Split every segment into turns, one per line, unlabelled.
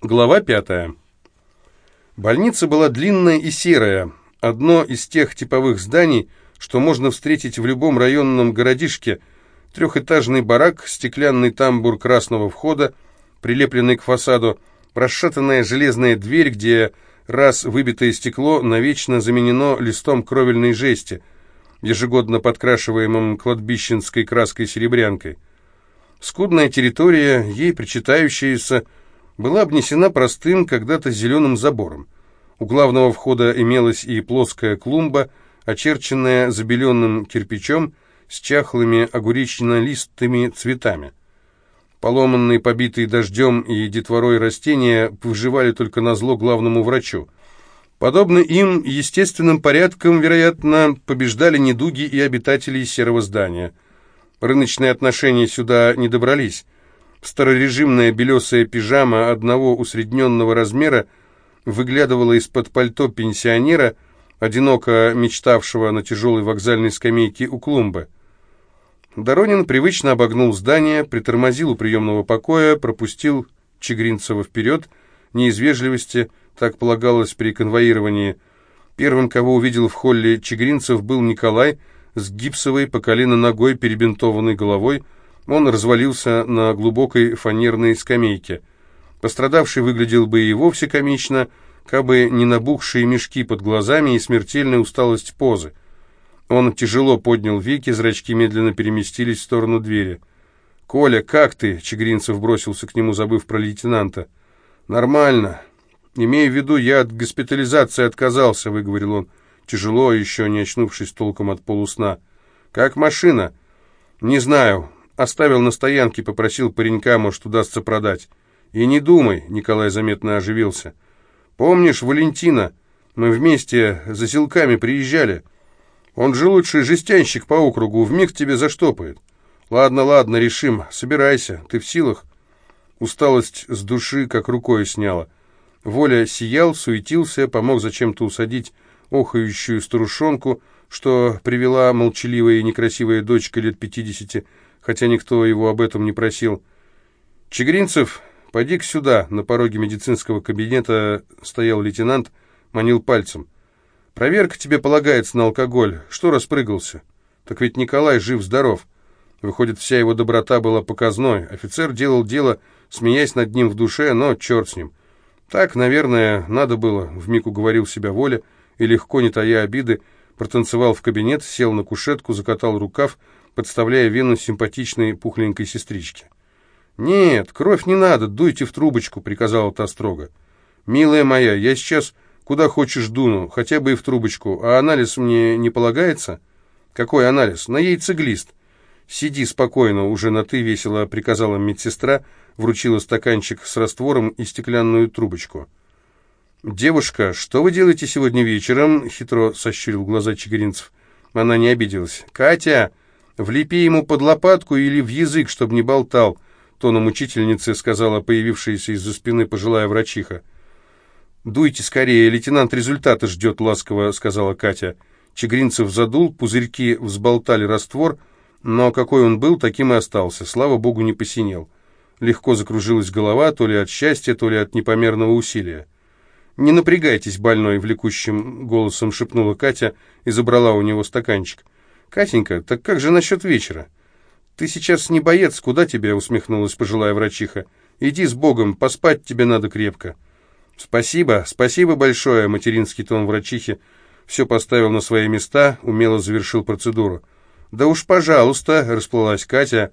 Глава пятая. Больница была длинная и серая, одно из тех типовых зданий, что можно встретить в любом районном городишке, трехэтажный барак, стеклянный тамбур красного входа, прилепленный к фасаду, расшатанная железная дверь, где раз выбитое стекло навечно заменено листом кровельной жести, ежегодно подкрашиваемым кладбищенской краской-серебрянкой. Скудная территория, ей причитающаяся, была обнесена простым, когда-то зеленым забором. У главного входа имелась и плоская клумба, очерченная забеленным кирпичом с чахлыми огуречно-листыми цветами. Поломанные, побитые дождем и детворой растения выживали только на зло главному врачу. Подобно им, естественным порядком, вероятно, побеждали недуги и обитатели серого здания. Рыночные отношения сюда не добрались. Старорежимная белесая пижама одного усредненного размера выглядывала из-под пальто пенсионера, одиноко мечтавшего на тяжелой вокзальной скамейке у клумбы. Доронин привычно обогнул здание, притормозил у приемного покоя, пропустил Чегринцева вперед, не из вежливости, так полагалось при конвоировании. Первым, кого увидел в холле Чегринцев, был Николай с гипсовой по колено ногой перебинтованной головой, он развалился на глубокой фанерной скамейке. Пострадавший выглядел бы и вовсе комично, кабы не набухшие мешки под глазами и смертельная усталость позы. Он тяжело поднял веки, зрачки медленно переместились в сторону двери. «Коля, как ты?» — Чегринцев бросился к нему, забыв про лейтенанта. «Нормально. Имею в виду, я от госпитализации отказался», — выговорил он, тяжело, еще не очнувшись толком от полусна. «Как машина?» «Не знаю. Оставил на стоянке, попросил паренька, может, удастся продать. И не думай, Николай заметно оживился. Помнишь Валентина? Мы вместе за селками приезжали. Он же лучший жестянщик по округу, вмиг тебе заштопает. Ладно, ладно, решим. Собирайся, ты в силах? Усталость с души как рукой сняла. Воля сиял, суетился, помог зачем-то усадить охающую старушонку, что привела молчаливая и некрасивая дочка лет пятидесяти, хотя никто его об этом не просил. «Чегринцев, поди-ка сюда!» На пороге медицинского кабинета стоял лейтенант, манил пальцем. «Проверка тебе полагается на алкоголь. Что распрыгался?» «Так ведь Николай жив-здоров». Выходит, вся его доброта была показной. Офицер делал дело, смеясь над ним в душе, но черт с ним. Так, наверное, надо было, вмиг уговорил себя воля, и легко, не тая обиды, протанцевал в кабинет, сел на кушетку, закатал рукав, подставляя вену симпатичной пухленькой сестричке. «Нет, кровь не надо, дуйте в трубочку», — приказала та строго. «Милая моя, я сейчас куда хочешь дуну, хотя бы и в трубочку, а анализ мне не полагается?» «Какой анализ? На яйцеглист». «Сиди спокойно, уже на «ты» весело», — приказала медсестра, вручила стаканчик с раствором и стеклянную трубочку. «Девушка, что вы делаете сегодня вечером?» — хитро сощурил глаза Чигиринцев. Она не обиделась. «Катя!» «Влепи ему под лопатку или в язык, чтобы не болтал», — тоном учительницы сказала появившаяся из-за спины пожилая врачиха. «Дуйте скорее, лейтенант результата ждет», — ласково сказала Катя. Чегринцев задул, пузырьки взболтали раствор, но какой он был, таким и остался, слава богу, не посинел. Легко закружилась голова, то ли от счастья, то ли от непомерного усилия. «Не напрягайтесь, больной», — влекущим голосом шепнула Катя и забрала у него стаканчик. «Катенька, так как же насчет вечера?» «Ты сейчас не боец, куда тебе?» — усмехнулась пожилая врачиха. «Иди с Богом, поспать тебе надо крепко». «Спасибо, спасибо большое», — материнский тон врачихи все поставил на свои места, умело завершил процедуру. «Да уж, пожалуйста», — расплылась Катя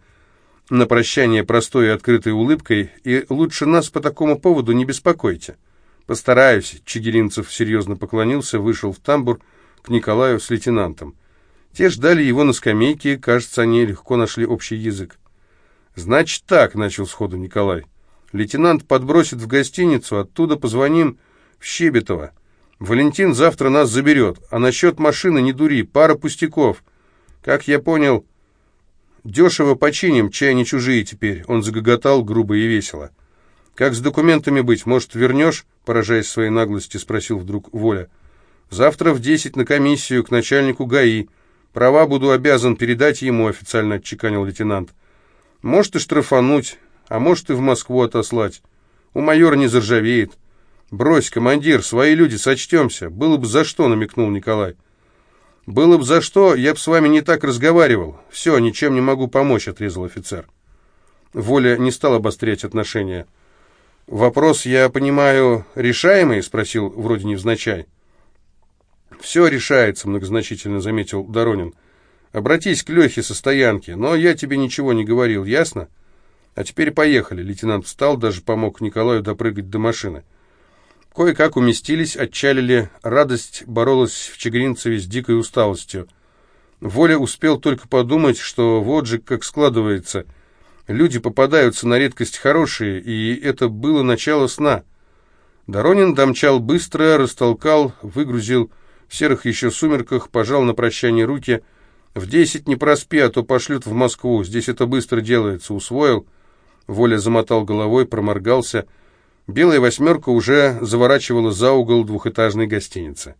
на прощание простой и открытой улыбкой, «и лучше нас по такому поводу не беспокойте». «Постараюсь», — Чигиринцев серьезно поклонился, вышел в тамбур к Николаю с лейтенантом. Те ждали его на скамейке, кажется, они легко нашли общий язык. «Значит так», — начал сходу Николай. «Лейтенант подбросит в гостиницу, оттуда позвоним в Щебетово. Валентин завтра нас заберет, а насчет машины не дури, пара пустяков. Как я понял, дешево починим, чай не чужие теперь». Он загоготал грубо и весело. «Как с документами быть, может, вернешь?» Поражаясь своей наглости, спросил вдруг Воля. «Завтра в десять на комиссию к начальнику ГАИ». «Права буду обязан передать ему», — официально отчеканил лейтенант. «Может и штрафануть, а может и в Москву отослать. У майора не заржавеет. «Брось, командир, свои люди, сочтемся. Было бы за что», — намекнул Николай. «Было бы за что, я бы с вами не так разговаривал. Все, ничем не могу помочь», — отрезал офицер. Воля не стал обострять отношения. «Вопрос, я понимаю, решаемый?» — спросил вроде невзначай. «Все решается», — многозначительно заметил Доронин. «Обратись к Лехе со стоянки, но я тебе ничего не говорил, ясно? А теперь поехали». Лейтенант встал, даже помог Николаю допрыгать до машины. Кое-как уместились, отчалили. Радость боролась в Чегринцеве с дикой усталостью. Воля успел только подумать, что вот же как складывается. Люди попадаются на редкость хорошие, и это было начало сна. Доронин домчал быстро, растолкал, выгрузил в серых еще сумерках, пожал на прощание руки. «В десять не проспи, а то пошлют в Москву. Здесь это быстро делается. Усвоил?» Воля замотал головой, проморгался — Белая восьмерка уже заворачивала за угол двухэтажной гостиницы.